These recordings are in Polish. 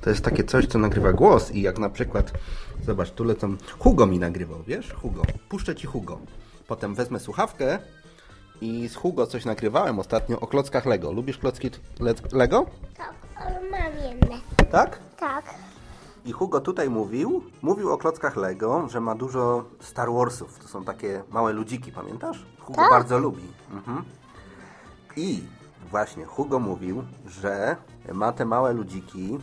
to jest takie coś, co nagrywa głos i jak na przykład, zobacz, tu lecą, Hugo mi nagrywał, wiesz, Hugo, puszczę ci Hugo. Potem wezmę słuchawkę i z Hugo coś nagrywałem ostatnio o klockach Lego. Lubisz klocki le- Lego? Tak, ale mam jedne. Tak? Tak. I Hugo tutaj mówił, mówił o klockach Lego, że ma dużo Star Warsów. To są takie małe ludziki, pamiętasz? Hugo Tak. bardzo lubi. Mhm. I właśnie Hugo mówił, że ma te małe ludziki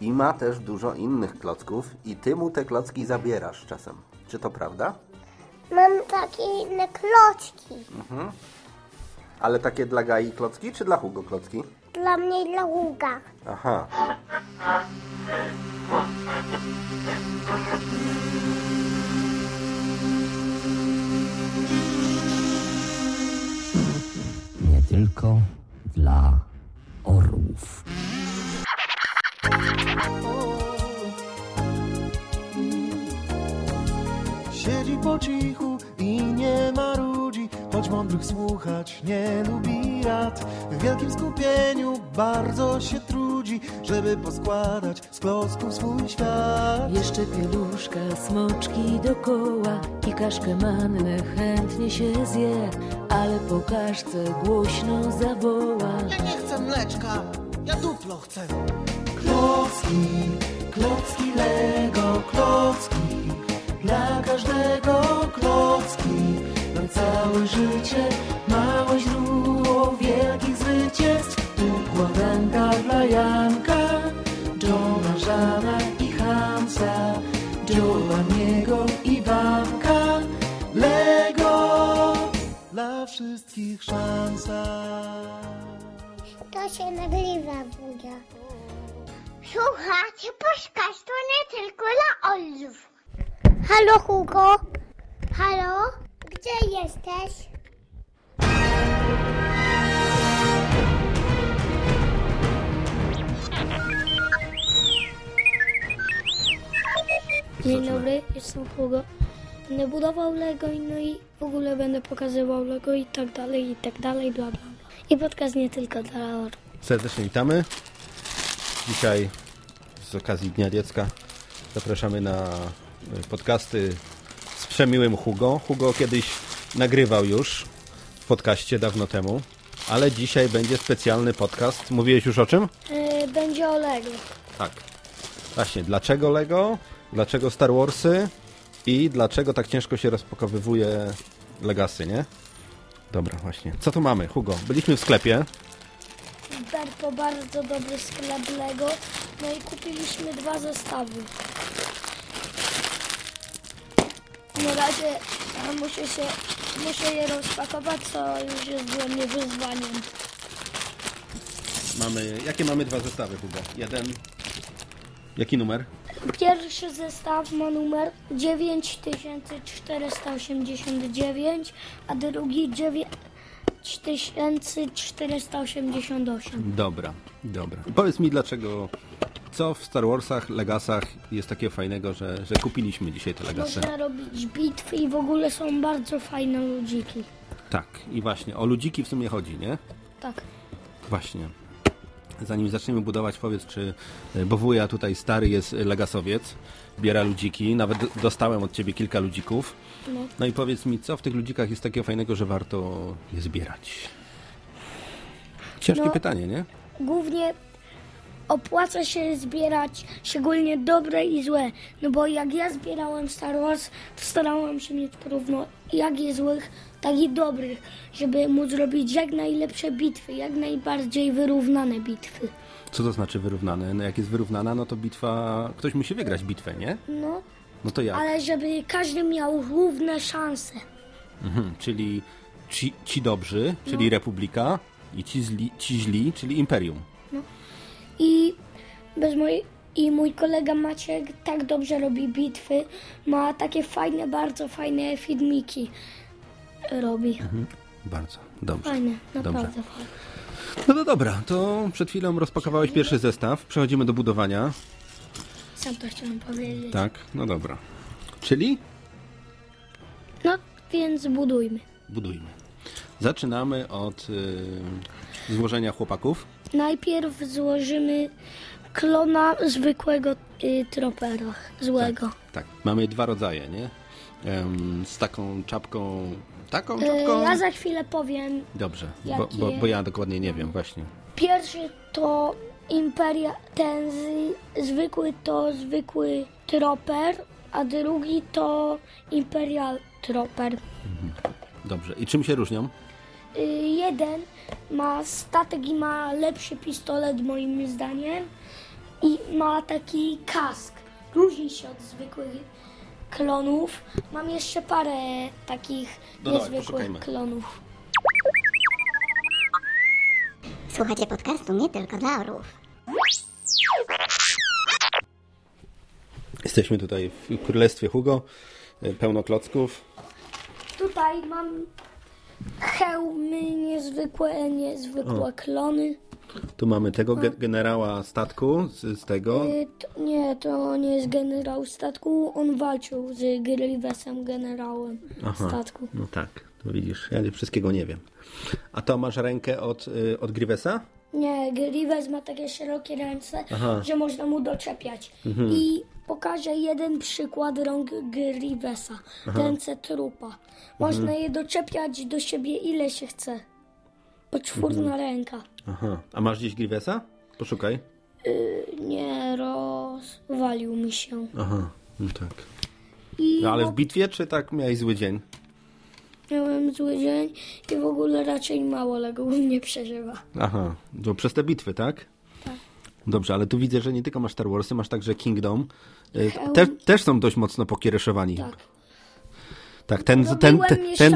i ma też dużo innych klocków i ty mu te klocki zabierasz czasem. Czy to prawda? Mam takie inne klocki. Ale takie dla Gai klocki, czy dla Hugo klocki? Dla mnie i dla Ługa. Aha. nie tylko dla orłów. Siedzi po cichu i nie marudzi, choć mądrych słuchać nie lubi rad. W wielkim skupieniu bardzo się trudzi, żeby poskładać z klocków swój świat. Jeszcze pieluszka, smoczki dokoła i kaszkę mannę chętnie się zje, ale po kaszce głośno zawoła. Ja nie chcę mleczka, ja duplo chcę. Klocki, klocki Lego, klocki, dla każdego klocki. Na całe życie małe źródło wielkich zwycięstw. Układanka dla Janka, Johna, Żana i Hansa, Giovanniego i Wanka. Lego dla wszystkich szansa. To się nagrywa, Wuja. Słuchajcie, podcast to nie tylko dla oldzów. Halo, Hugo? Halo? Gdzie jesteś? Dzień dobry, jestem Hugo. Będę budował Lego i no i w ogóle będę pokazywał Lego i tak dalej, i tak dalej, bla bla bla. I podcast nie tylko dla orłów. Serdecznie witamy. Dzisiaj z okazji Dnia Dziecka zapraszamy na y, podcasty z przemiłym Hugo. Hugo kiedyś nagrywał już w podcaście dawno temu, ale dzisiaj będzie specjalny podcast. Mówiłeś już o czym? Yy, będzie o Lego. Tak. Właśnie, dlaczego Lego? Dlaczego Star Warsy? I dlaczego tak ciężko się rozpakowywuje Legasy, nie? Dobra, właśnie. Co tu mamy, Hugo? Byliśmy w sklepie. To bardzo dobry sklep Lego. No i kupiliśmy dwa zestawy. Na razie muszę się, muszę je rozpakować, co już jest dla mnie wyzwaniem. Mamy, jakie mamy dwa zestawy, Hugo? Jeden. Jaki numer? Pierwszy zestaw ma numer 9489, a drugi 9488. Dobra, dobra. Powiedz mi dlaczego, co w Star Warsach, Legasach jest takiego fajnego, że, że kupiliśmy dzisiaj te Legasy? Można robić bitwy i w ogóle są bardzo fajne ludziki. Tak, i właśnie, o ludziki w sumie chodzi, nie? Tak. Właśnie. Zanim zaczniemy budować, powiedz, czy, bo wuja tutaj stary jest legasowiec, biera ludziki, nawet dostałem od ciebie kilka ludzików. No. No i powiedz mi, co w tych ludzikach jest takiego fajnego, że warto je zbierać? Ciężkie No. pytanie, nie? Głównie opłaca się zbierać szczególnie dobre i złe. No bo jak ja zbierałem Star Wars, to starałem się mieć porówno jak i złych, tak i dobrych, żeby móc robić jak najlepsze bitwy, jak najbardziej wyrównane bitwy. Co to znaczy wyrównane? No jak jest wyrównana, no to bitwa, ktoś musi wygrać bitwę, nie? No, No to jak? ale żeby każdy miał równe szanse. Mhm, czyli ci, ci dobrzy, czyli Republika i ci, zli, ci źli, czyli Imperium. I bez mojej i mój kolega Maciek tak dobrze robi bitwy, ma takie fajne, bardzo fajne filmiki robi. Bardzo, dobrze. Fajne, Dobrze. naprawdę fajne. No to dobra, to przed chwilą rozpakowałeś pierwszy zestaw. Przechodzimy do budowania. Sam to chciałem powiedzieć. Tak, no dobra. Czyli No, więc budujmy. budujmy. Zaczynamy od y, złożenia chłopaków. Najpierw złożymy klona zwykłego y, tropera, złego. Tak, mamy dwa rodzaje, nie? Em, z taką czapką... Taką Y, czapką? ja za chwilę powiem. Dobrze, bo, bo, bo ja dokładnie nie wiem, właśnie. Pierwszy to Imperia, ten z, zwykły to zwykły troper, a drugi to Imperial Troper. Dobrze, i czym się różnią? Y, jeden ma statek i ma lepszy pistolet moim zdaniem i ma taki kask. Różni się od zwykłych klonów. Mam jeszcze parę takich No dawaj, niezwykłych poszukajmy. klonów. Słuchajcie podcastu nie tylko dla orłów. Jesteśmy tutaj w Królestwie Hugo, e, pełno klocków. Tutaj mam hełmy niezwykłe, niezwykłe klony. Tu mamy tego ge- generała statku z, z tego. Y, to, nie, to nie jest generał statku. On walczył z Grivesem, generałem statku. No tak, to widzisz, ja wszystkiego nie wiem. A to masz rękę od, y, od Grivesa? Nie, Grives ma takie szerokie ręce, Aha. że można mu doczepiać. I pokażę jeden przykład rąk Grivesa. Ręce trupa. Można je doczepiać do siebie ile się chce. Poczwórna ręka. Aha. A masz gdzieś Grivesa? Poszukaj. Nie, rozwalił mi się. Aha, no tak. I No ale w bitwie, czy tak miałeś zły dzień? Miałem zły dzień i w ogóle raczej mało Lego u mnie przeżywa. Aha, to przez te bitwy, tak? Tak. Dobrze, ale tu widzę, że nie tylko masz Star Warsy, masz także Kingdom. Hełm. Te, też są dość mocno pokiereszowani. Tak. Tak, ten, ten, ten, ten,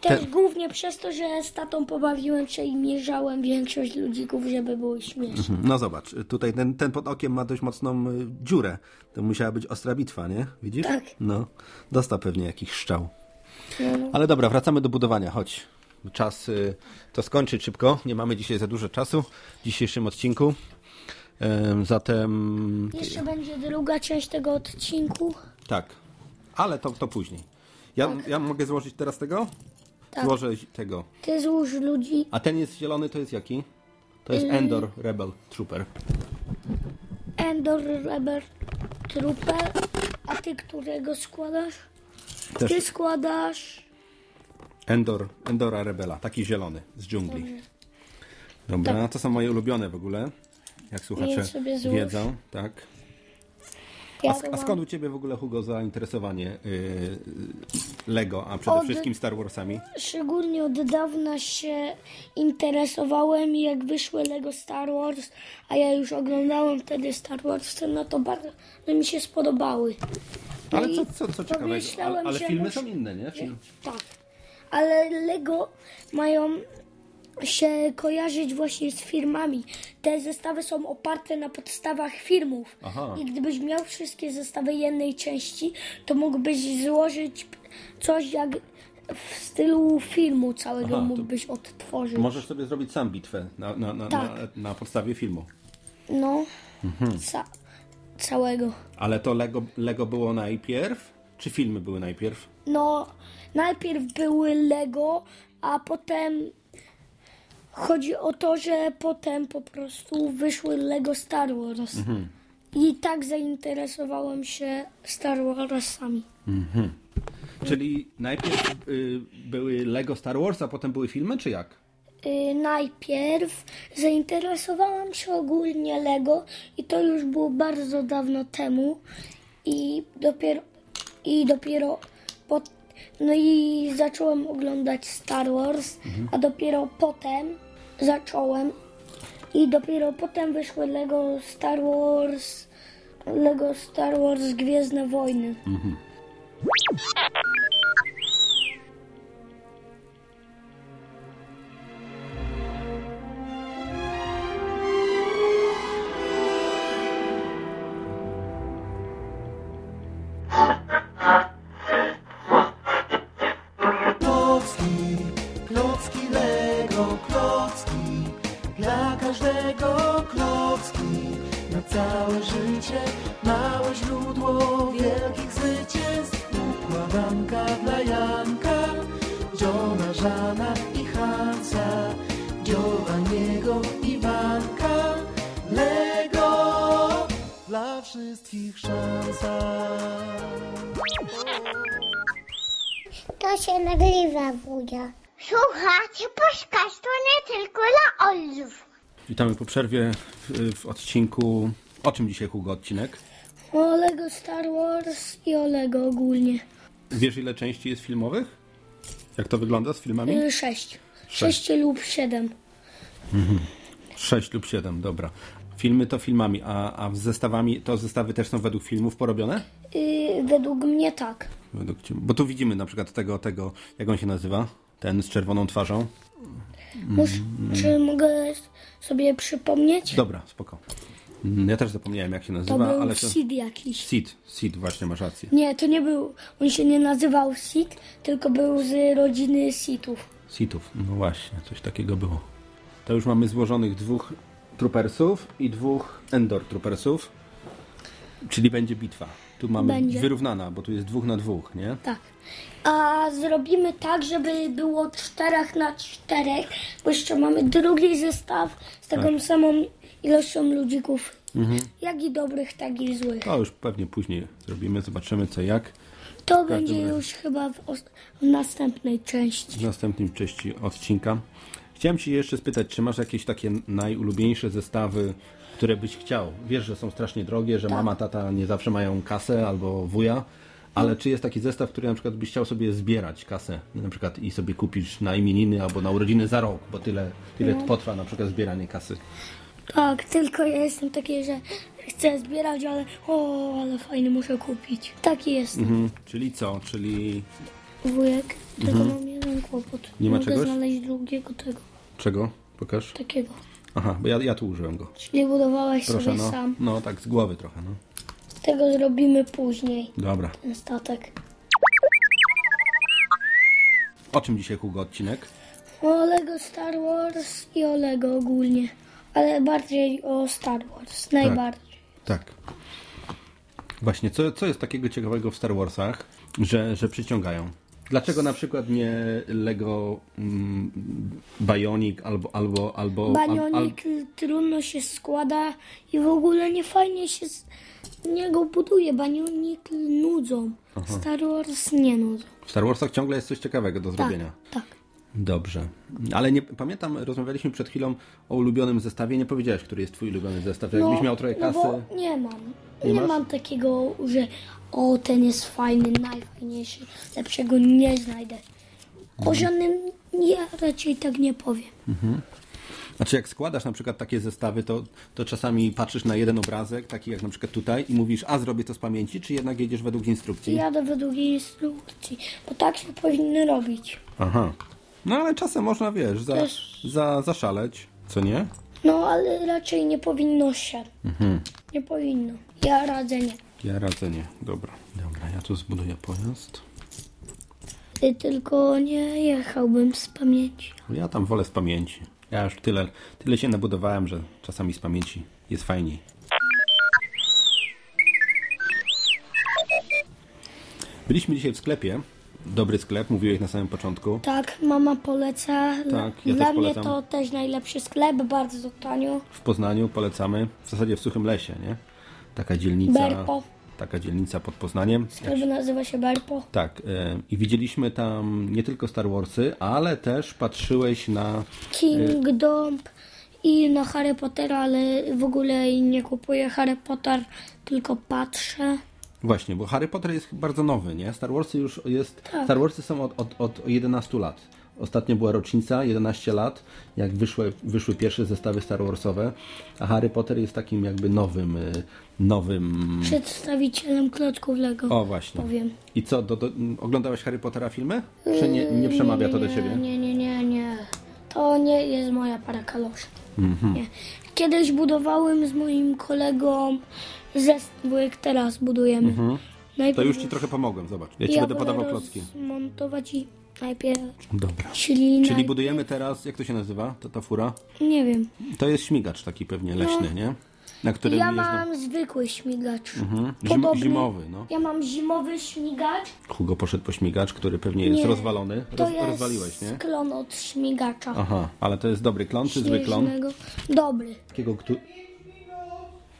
też ten- głównie przez to, że z tatą pobawiłem się i mierzałem większość ludzików, żeby było śmieszne. No zobacz, tutaj ten, ten pod okiem ma dość mocną y, dziurę. To musiała być ostra bitwa, nie? Widzisz? Tak. No, dostał pewnie jakiś szczał. No, no. Ale dobra, wracamy do budowania, chodź. Czas y, to skończyć szybko, nie mamy dzisiaj za dużo czasu w dzisiejszym odcinku. Zatem Jeszcze będzie druga część tego odcinku. tak, ale to, to później. Ja, ja mogę złożyć teraz tego? Tak. Złożę tego. Ty złóż ludzi. A ten jest zielony, to jest jaki? To jest Endor Rebel Trooper. Endor Rebel Trooper. A ty którego składasz? Też. Ty składasz... Endor, Endora Rebela, taki zielony z dżungli. Dobra, to są moje ulubione w ogóle, jak słuchacze wiedzą, tak. Ja A, sk- a skąd u Ciebie w ogóle, Hugo, zainteresowanie yy, Lego, a przede Od- wszystkim Star Warsami? Szczególnie od dawna się interesowałem, jak wyszły Lego Star Wars, a ja już oglądałem wtedy Star Wars, no to bardzo mi się spodobały. No Ale i co, co, co ciekawego, ale, ale filmy są inne, nie? Film. Tak. Ale Lego mają się kojarzyć właśnie z firmami. Te zestawy są oparte na podstawach filmów. Aha. I gdybyś miał wszystkie zestawy jednej części, to mógłbyś złożyć coś jak w stylu filmu całego Aha, mógłbyś odtworzyć. Możesz sobie zrobić sam bitwę na, na, na, Tak. na, na podstawie filmu. No, Mhm. ca- całego. Ale to Lego, Lego było najpierw, czy filmy były najpierw? No, najpierw były Lego, a potem chodzi o to, że potem po prostu wyszły Lego Star Wars. I tak zainteresowałem się Star Warsami. Czyli najpierw y, były Lego Star Wars, a potem były filmy, czy jak? Y, najpierw zainteresowałam się ogólnie Lego i to już było bardzo dawno temu i dopiero i dopiero po, no i zacząłem oglądać Star Wars, a dopiero potem zacząłem i dopiero potem wyszły Lego Star Wars Lego Star Wars Gwiezdne Wojny. Klocki, dla wszystkich szansa. To się nagrywa, wuja. Słuchajcie, podcast to nie tylko dla Olzów. Witamy po przerwie w, w odcinku. O czym dzisiaj, Hugo, odcinek? O Lego Star Wars i o Lego ogólnie. Wiesz, ile części jest filmowych? Jak to wygląda z filmami? Y, Sześć. Sześć lub siedem. Sześć lub siedem, dobra. Filmy to filmami, a, a zestawami, to zestawy też są według filmów porobione? Y, według mnie tak. Według ciebie. Bo tu widzimy na przykład tego, tego, jak on się nazywa? Ten z czerwoną twarzą. Mus, Czy mogę sobie przypomnieć? Dobra, spoko. Mm, Ja też zapomniałem, jak się To nazywa, był ale to... Sid jakiś. Sid, Sid, właśnie masz rację. Nie, to nie był. On się nie nazywał Sid, tylko był z rodziny Sithów. Sithów, no właśnie, coś takiego było. To już mamy złożonych dwóch troopersów i dwóch Endor troopersów, czyli będzie bitwa. Tu mamy Będzie. wyrównana, bo tu jest dwóch na dwóch, nie? Tak. A zrobimy tak, żeby było czterech na czterech, bo jeszcze mamy drugi zestaw z taką Tak. samą ilością ludzików. Mhm. Jak i dobrych, tak i złych. To już pewnie później zrobimy, zobaczymy co jak To będzie razie. już chyba w, w następnej części. w następnym części odcinka. Chciałem Ci jeszcze spytać, czy masz jakieś takie najulubieńsze zestawy, które byś chciał? Wiesz, że są strasznie drogie, że mama, tata nie zawsze mają kasę albo wuja, ale czy jest taki zestaw, który na przykład byś chciał sobie zbierać kasę na przykład i sobie kupić na imieniny albo na urodziny za rok, bo tyle, tyle potrwa na przykład zbieranie kasy. Tak, tylko ja jestem taki, że chcę zbierać, ale o, ale fajny muszę kupić. Taki jest Mhm. Czyli co? Czyli wujek, tylko Mhm. Nie ma Mogę czegoś? znaleźć drugiego tego, czego? Pokaż. takiego. Aha, bo ja, ja tu użyłem go. Czyli budowałeś Proszę, sobie no. sam. No tak z głowy trochę, no. Tego zrobimy później, Dobra. ten statek. O czym dzisiaj, Hugo, odcinek? O Lego Star Wars i o Lego ogólnie. Ale bardziej o Star Wars, najbardziej. Tak. Właśnie, co, co jest takiego ciekawego w Star Warsach, że, że przyciągają? Dlaczego na przykład nie Lego mm, Bionic albo albo albo Banionik trudno się składa i w ogóle nie fajnie się z niego buduje. Banionik nudzą. Star Wars nie nudzą. w Star Warsach ciągle jest coś ciekawego do Tak, zrobienia. tak. Dobrze. Ale nie pamiętam, rozmawialiśmy przed chwilą o ulubionym zestawie. Nie powiedziałeś, który jest twój ulubiony zestaw. Jakbyś miał trochę kasy. No nie mam. Nie Nie, mam takiego, że o ten jest fajny, najfajniejszy. Lepszego nie znajdę. O żadnym ja raczej tak nie powiem. Znaczy jak składasz na przykład takie zestawy, to, to czasami patrzysz na jeden obrazek, taki jak na przykład tutaj i mówisz, a zrobię to z pamięci, czy jednak jedziesz według instrukcji? Jadę według instrukcji, bo tak się powinny robić. Aha. No ale czasem można, wiesz, za, Też- za, zaszaleć, co nie? No ale raczej nie powinno się. Nie powinno. Ja radzę nie. Ja radzę nie. Dobra. Dobra, ja tu zbuduję pojazd. Ty tylko nie jechałbym z pamięci. Ja tam wolę z pamięci. Ja już tyle, tyle się nabudowałem, że czasami z pamięci jest fajniej. Byliśmy dzisiaj w sklepie. Dobry sklep, mówiłeś na samym początku. Tak, mama poleca. Tak, ja Dla też mnie polecam. to też najlepszy sklep, bardzo tanio. W Poznaniu polecamy. W zasadzie w Suchym Lesie, nie? Taka dzielnica. Berpo. Taka dzielnica pod Poznaniem. Sklep nazywa się Berpo. Tak, e, i widzieliśmy tam nie tylko Star Warsy, ale też patrzyłeś na. Kingdom i na Harry Pottera, ale w ogóle nie kupuję Harry Potter, tylko patrzę. Właśnie, bo Harry Potter jest bardzo nowy, nie? Star Warsy już jest. Tak. Star Warsy są od, od, od 11 lat. Ostatnio była rocznica, 11 lat, jak wyszły, wyszły pierwsze zestawy Star Warsowe, a Harry Potter jest takim jakby nowym, y, nowym... Przedstawicielem klocków Lego. O, właśnie. Powiem. I co, do, do, oglądałeś Harry Pottera filmy? Czy nie, nie przemawia to do ciebie? Nie, nie, nie, nie. To nie jest moja para kaloszy. Mhm. Nie. Kiedyś budowałem z moim kolegą zestaw, bo jak teraz budujemy. Mhm. To już ci trochę pomogłem, zobacz. Ja ci ja będę podawał klocki. Zmontować i najpierw, Dobra. czyli, budujemy teraz, jak to się nazywa, ta, ta fura? nie wiem. To jest śmigacz taki pewnie leśny, nie? Na którym No. Ja jeżdżą... mam zwykły śmigacz. Mhm. Zim, Podobny. zimowy, no. Ja mam zimowy śmigacz. Hugo poszedł po śmigacz, który pewnie jest Nie, rozwalony. To Roz, jest rozwaliłeś, nie? klon od śmigacza. Aha, ale to jest dobry klon czy zły klon? Śnieżnego. Dobry. Takiego, ktu...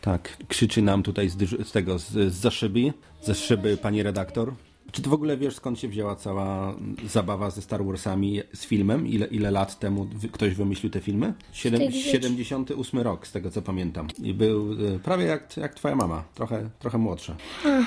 Tak, krzyczy nam tutaj z, dyż- z tego, z, z za szyby, ze szyby pani redaktor. Czy ty w ogóle wiesz, skąd się wzięła cała zabawa ze Star Warsami z filmem? Ile, ile lat temu ktoś wymyślił te filmy? Siedem, tych dzieci. 78 rok, z tego co pamiętam. I był e, prawie jak, jak twoja mama, trochę, trochę młodsza.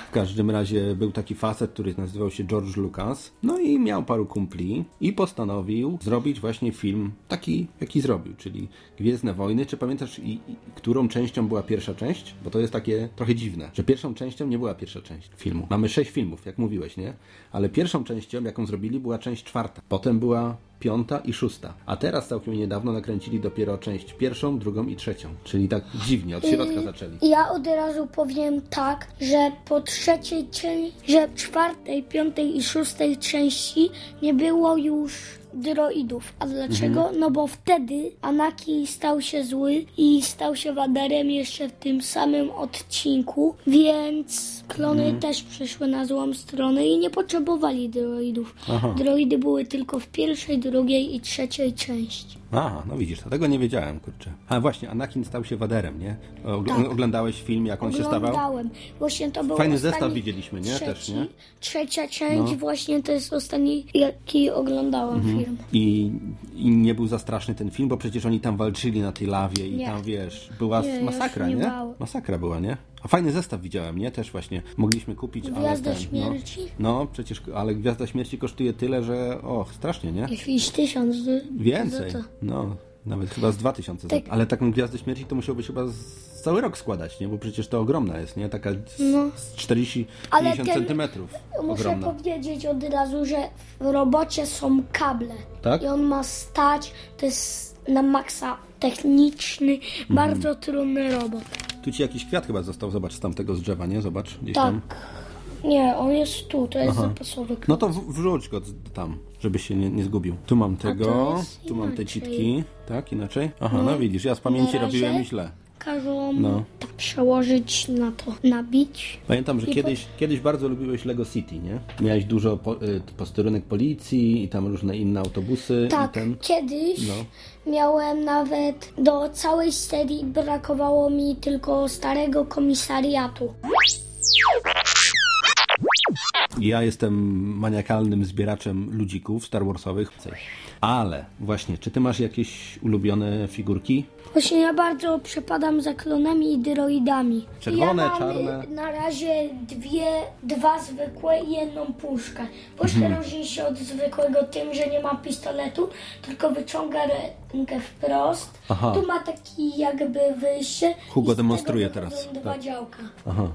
W każdym razie był taki facet, który nazywał się George Lucas. No i miał paru kumpli i postanowił zrobić właśnie film taki, jaki zrobił, czyli Gwiezdne Wojny. Czy pamiętasz, i, i, którą częścią była pierwsza część? Bo to jest takie trochę dziwne, że pierwszą częścią nie była pierwsza część filmu. Mamy sześć filmów, jak mówiłeś, nie? Ale pierwszą częścią, jaką zrobili, była część czwarta. Potem była piąta i szósta. A teraz całkiem niedawno nakręcili dopiero część pierwszą, drugą i trzecią. Czyli tak dziwnie, od środka zaczęli. Ja od razu powiem tak, że po trzeciej części, że czwartej, piątej i szóstej części nie było już droidów. A dlaczego? Mhm. No bo wtedy Anakin stał się zły i stał się waderem jeszcze w tym samym odcinku, więc klony Mhm. też przyszły na złą stronę i nie potrzebowali droidów. Droidy były tylko w pierwszej, drugiej i trzeciej części. Aha, no widzisz, to tego nie wiedziałem, kurczę. A właśnie, Anakin stał się waderem, nie? Ogl- Oglądałeś film, jak on się stawał? Oglądałem. Właśnie to był Fajny zestaw widzieliśmy, nie? Trzeci, Też, nie? Trzecia część No. właśnie to jest ostatni, jaki oglądałam Mhm. film. I, I nie był za straszny ten film, bo przecież oni tam walczyli na tej lawie i Nie. tam, wiesz, była Nie, masakra, nie? nie. Masakra była, nie? A fajny zestaw widziałem, nie? Też właśnie mogliśmy kupić, Gwiazda ten, Śmierci? No, no, przecież, ale Gwiazda Śmierci kosztuje tyle, że, och, strasznie, nie? Jakiś tysiąc. Więcej, no, nawet chyba z 2000. Tak. Ale taką Gwiazdę Śmierci to musiałbyś chyba z cały rok składać, nie? Bo przecież to ogromna jest, nie? Taka z, No. z 40-50 Ale ten- centymetrów. Muszę Ogromna. powiedzieć od razu, że w robocie są kable. Tak? I on ma stać, to jest na maksa techniczny, Mhm. bardzo trudny robot. Tu ci jakiś kwiat chyba został, zobacz, z tamtego z drzewa, nie? Zobacz, gdzieś tam. Tak. Nie, on jest tu, to jest zapasowy No to wrzuć go tam, żeby się nie, nie zgubił. Tu mam tego, tu mam te citki. Tak, inaczej? Aha, no, widzisz, ja z pamięci robiłem źle. Każą No. tak przełożyć na to, nabić. Pamiętam, że I po- kiedyś, kiedyś bardzo lubiłeś Lego City, nie? Miałeś dużo po, y, posterunek policji i tam różne inne autobusy Tak, ten... kiedyś No. miałem nawet do całej serii brakowało mi tylko starego komisariatu. Ja jestem maniakalnym zbieraczem ludzików Star Warsowych. Ale właśnie, czy ty masz jakieś ulubione figurki? Właśnie ja bardzo przepadam za klonami i droidami. Czerwone, ja mam czarne. na razie dwie, dwa zwykłe i jedną puszkę. Puszka Mhm. różni się od zwykłego tym, że nie ma pistoletu, tylko wyciąga rękę wprost. Aha. Tu ma taki jakby wyjście. Hugo demonstruje teraz. dwa Tak. działka. Aha.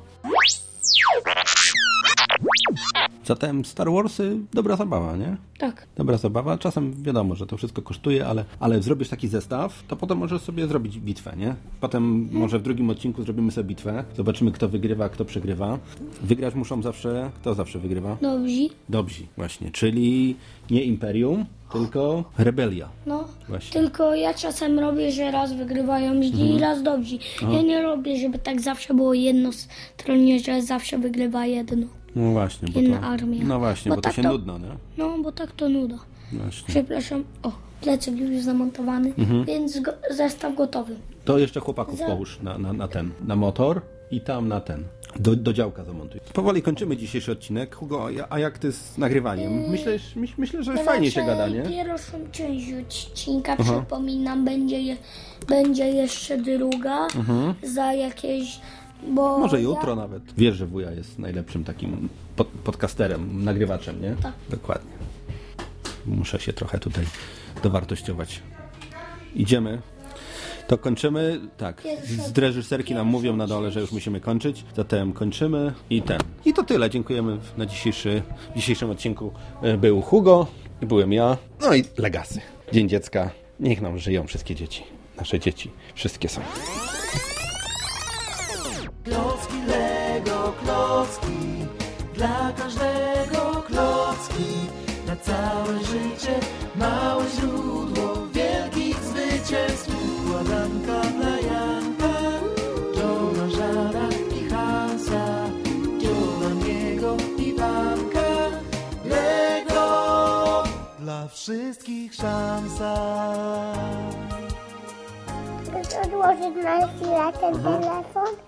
Zatem Star Warsy, dobra zabawa, nie? Tak. Dobra zabawa. Czasem wiadomo, że to wszystko kosztuje, ale, ale zrobisz taki zestaw, to potem możesz sobie zrobić bitwę, nie? Potem może w drugim odcinku zrobimy sobie bitwę. Zobaczymy, kto wygrywa, kto przegrywa. Wygrać muszą zawsze... Kto zawsze wygrywa? Dobrze. Dobrzy, właśnie. Czyli nie Imperium, tylko Rebelia. No, Właśnie. tylko ja czasem robię, że raz wygrywają źli Mhm. i raz dobrzy. Ja nie robię, żeby tak zawsze było jednostronnie, że zawsze wygrywa jedno. No właśnie, bo Inna to... armia. No właśnie, Bo bo to tak się to- nudno, nie? No, bo tak to nuda. Właśnie. Przepraszam. O, plecak już zamontowany, Mhm. więc go, zestaw gotowy. To jeszcze chłopaków Za- połóż na, na, na ten, na motor i tam na ten. Do, do działka zamontuj. Powoli kończymy dzisiejszy odcinek. Hugo, a ja- a jak ty z nagrywaniem? Myślę, myśl, myślę że fajnie się gada, nie? Pierwszą część odcinka, przypominam, będzie, je, będzie jeszcze druga za jakieś... Bo. Może ja- jutro nawet. Wiesz, że wuja jest najlepszym takim pod, podcasterem, nagrywaczem, nie? Tak. Dokładnie. Muszę się trochę tutaj dowartościować. Idziemy. To kończymy. Tak. Z z reżyserki nam mówią na dole, że już musimy kończyć. Zatem kończymy i ten. I to tyle. Dziękujemy na dzisiejszy, w dzisiejszym odcinku. e, Był Hugo, byłem ja, no i Legasy. Dzień dziecka. Niech nam żyją wszystkie dzieci. Nasze dzieci. Wszystkie są. Klocki Lego, klocki. Dla każdego klocki. Na całe życie Małe źródło wielkich zwycięstw. Układanka dla Janka Johna, Żara i Hansa. Giovanniego i Wanka. Lego Dla wszystkich szansa. Chcesz odłożyć na chwilę ten telefon?